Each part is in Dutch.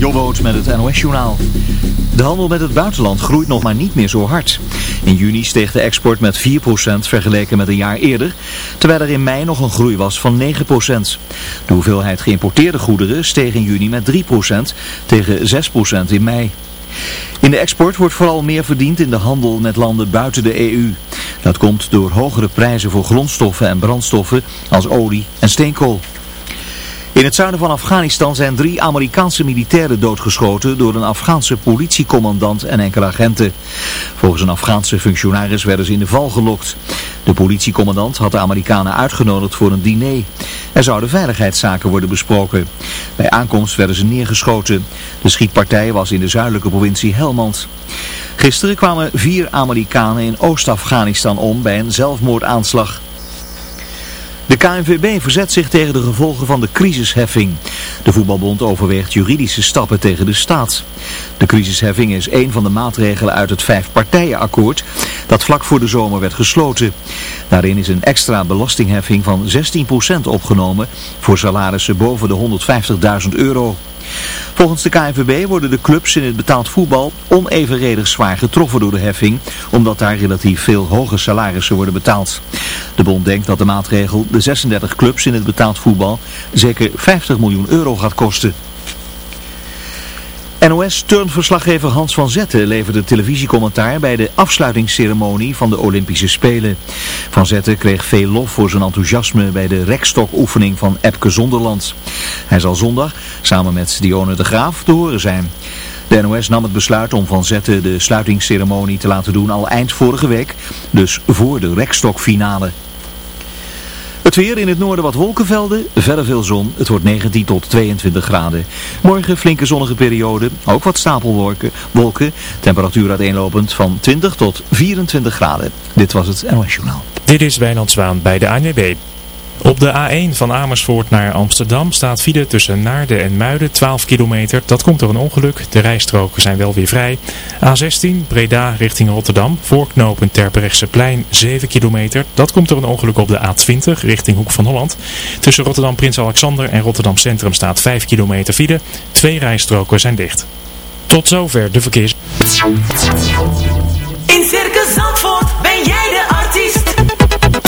Jobboot met het NOS-journaal. De handel met het buitenland groeit nog maar niet meer zo hard. In juni steeg de export met 4% vergeleken met een jaar eerder, terwijl er in mei nog een groei was van 9%. De hoeveelheid geïmporteerde goederen steeg in juni met 3% tegen 6% in mei. In de export wordt vooral meer verdiend in de handel met landen buiten de EU. Dat komt door hogere prijzen voor grondstoffen en brandstoffen als olie en steenkool. In het zuiden van Afghanistan zijn drie Amerikaanse militairen doodgeschoten door een Afghaanse politiecommandant en enkele agenten. Volgens een Afghaanse functionaris werden ze in de val gelokt. De politiecommandant had de Amerikanen uitgenodigd voor een diner. Er zouden veiligheidszaken worden besproken. Bij aankomst werden ze neergeschoten. De schietpartij was in de zuidelijke provincie Helmand. Gisteren kwamen vier Amerikanen in Oost-Afghanistan om bij een zelfmoordaanslag. De KNVB verzet zich tegen de gevolgen van de crisisheffing. De voetbalbond overweegt juridische stappen tegen de staat. De crisisheffing is een van de maatregelen uit het vijfpartijenakkoord dat vlak voor de zomer werd gesloten. Daarin is een extra belastingheffing van 16% opgenomen voor salarissen boven de 150.000 euro. Volgens de KNVB worden de clubs in het betaald voetbal onevenredig zwaar getroffen door de heffing, omdat daar relatief veel hoge salarissen worden betaald. De bond denkt dat de maatregel de 36 clubs in het betaald voetbal zeker 50 miljoen euro gaat kosten. NOS-turnverslaggever Hans van Zetten leverde televisiecommentaar bij de afsluitingsceremonie van de Olympische Spelen. Van Zetten kreeg veel lof voor zijn enthousiasme bij de rekstokoefening van Epke Zonderland. Hij zal zondag samen met Dione de Graaf te horen zijn. De NOS nam het besluit om Van Zetten de sluitingsceremonie te laten doen al eind vorige week, dus voor de rekstokfinale. Het weer in het noorden wat wolkenvelden, verder veel zon. Het wordt 19 tot 22 graden. Morgen flinke zonnige periode, ook wat stapelwolken. Wolken, temperatuur uiteenlopend van 20 tot 24 graden. Dit was het NOS. Dit is Wijnand Zwaan bij de ANWB. Op de A1 van Amersfoort naar Amsterdam staat file tussen Naarden en Muiden 12 kilometer. Dat komt door een ongeluk. De rijstroken zijn wel weer vrij. A16 Breda richting Rotterdam. Voorknopend Terbrechtseplein 7 kilometer. Dat komt door een ongeluk op de A20 richting Hoek van Holland. Tussen Rotterdam Prins Alexander en Rotterdam Centrum staat 5 kilometer file. Twee rijstroken zijn dicht. Tot zover de verkeers.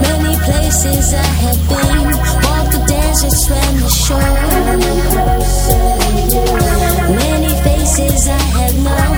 many places I have been. Walked the the shore. Many faces I have known.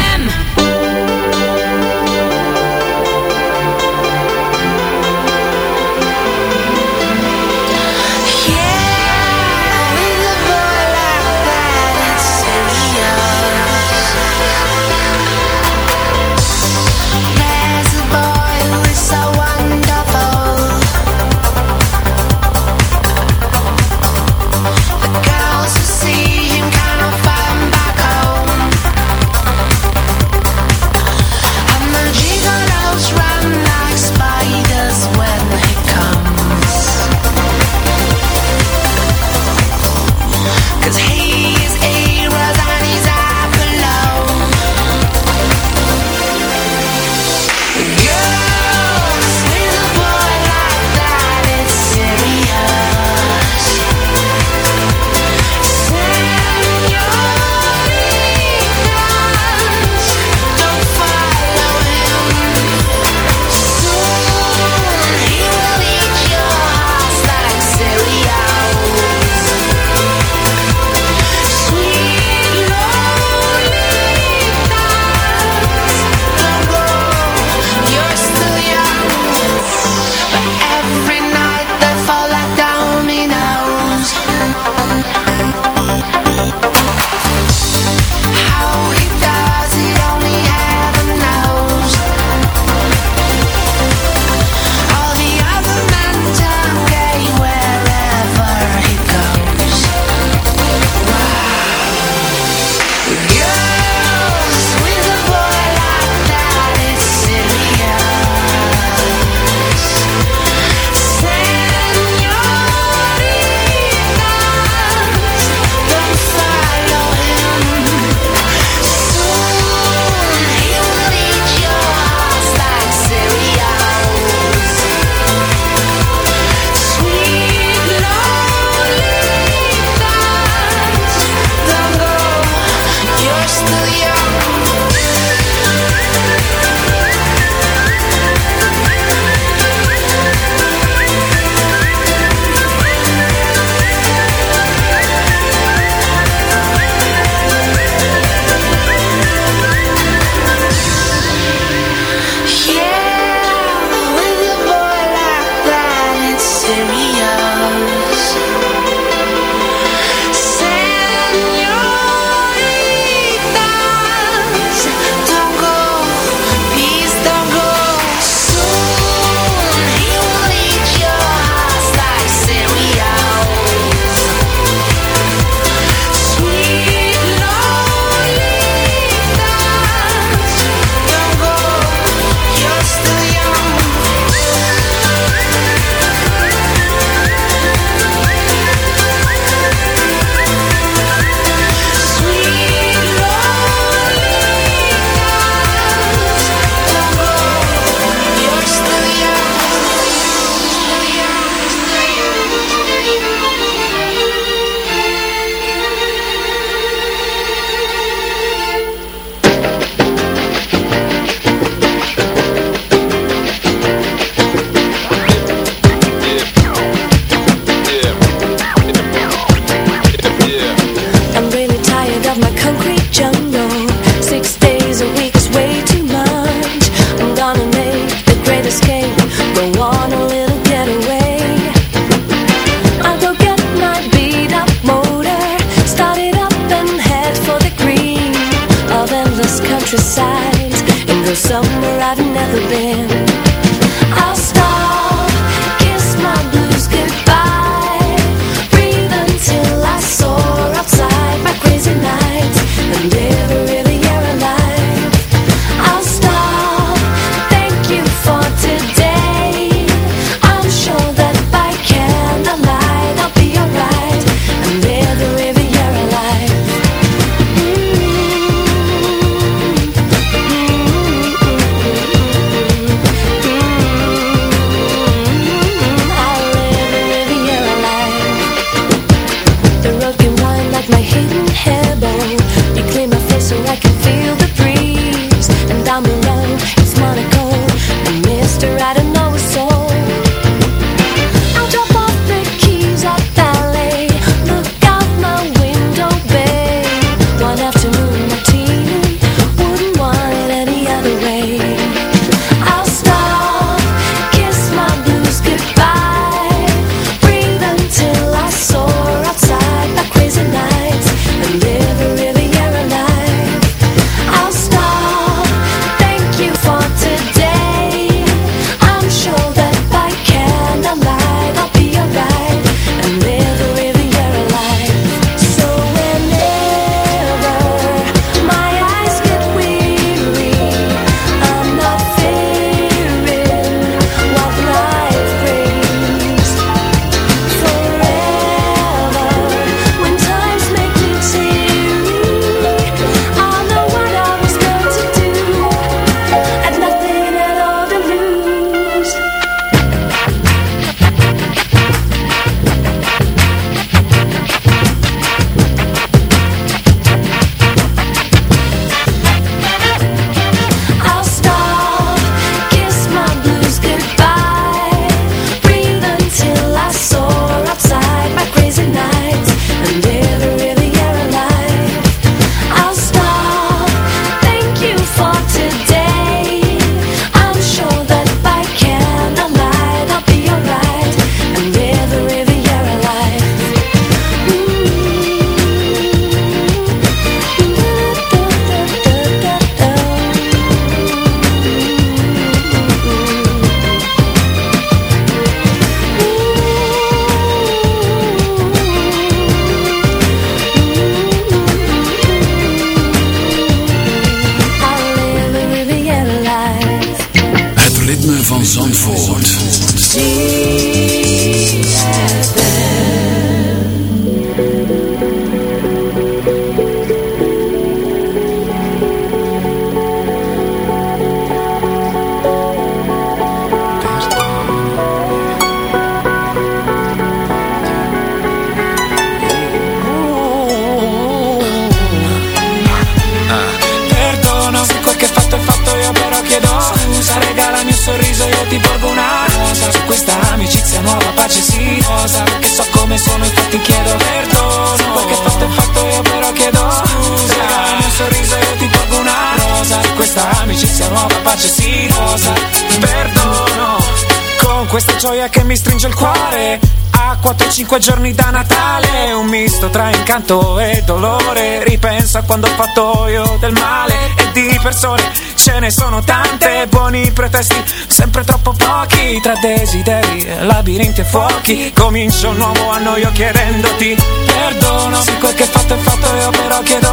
incanto e dolore. Ripenso a quando ho fatto io del male. E di persone ce ne sono tante. Buoni pretesti, sempre troppo pochi. Tra desideri, labirinti e fuochi. Comincio un nuovo anno io chiedendoti Perdono. Se quel che fatto è fatto io però chiedo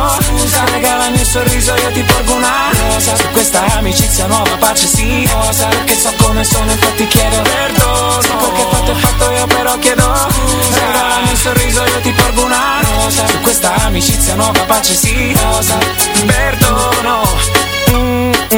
Scusa, regalami un sorriso io ti porgo una rosa. Su questa amicizia nuova pace sì Rosa, perché so come sono infatti chiedo Perdono. Se quel che fatto è fatto io però chiedo Scusa, regalami un sorriso io ti porgo una rosa. Su questa amicizia nuova pace sì Rosa, perdono. Mm, mm.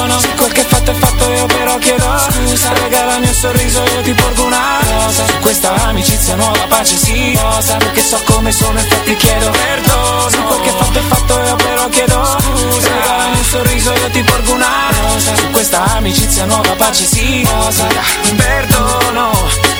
Perdono Se quel che fatto è fatto io però chiedo Scusa. Regalami un sorriso io ti porgo una rosa. Su questa amicizia nuova pace sì. Rosa Perché so come sono infatti chiedo Perdono. Se quel che fatto è fatto io però chiedo Scusa. Regalami un sorriso io ti porgo una rosa. Su questa amicizia nuova pace sì. Rosa Perdono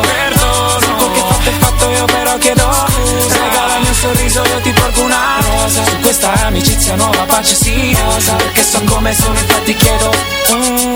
Perdono. Che fatto è fatto io però chiedo Scusa regalami un sorriso io ti porgo una rosa. Su questa amicizia nuova pace sì Rosa perché so come sono infatti chiedo mm,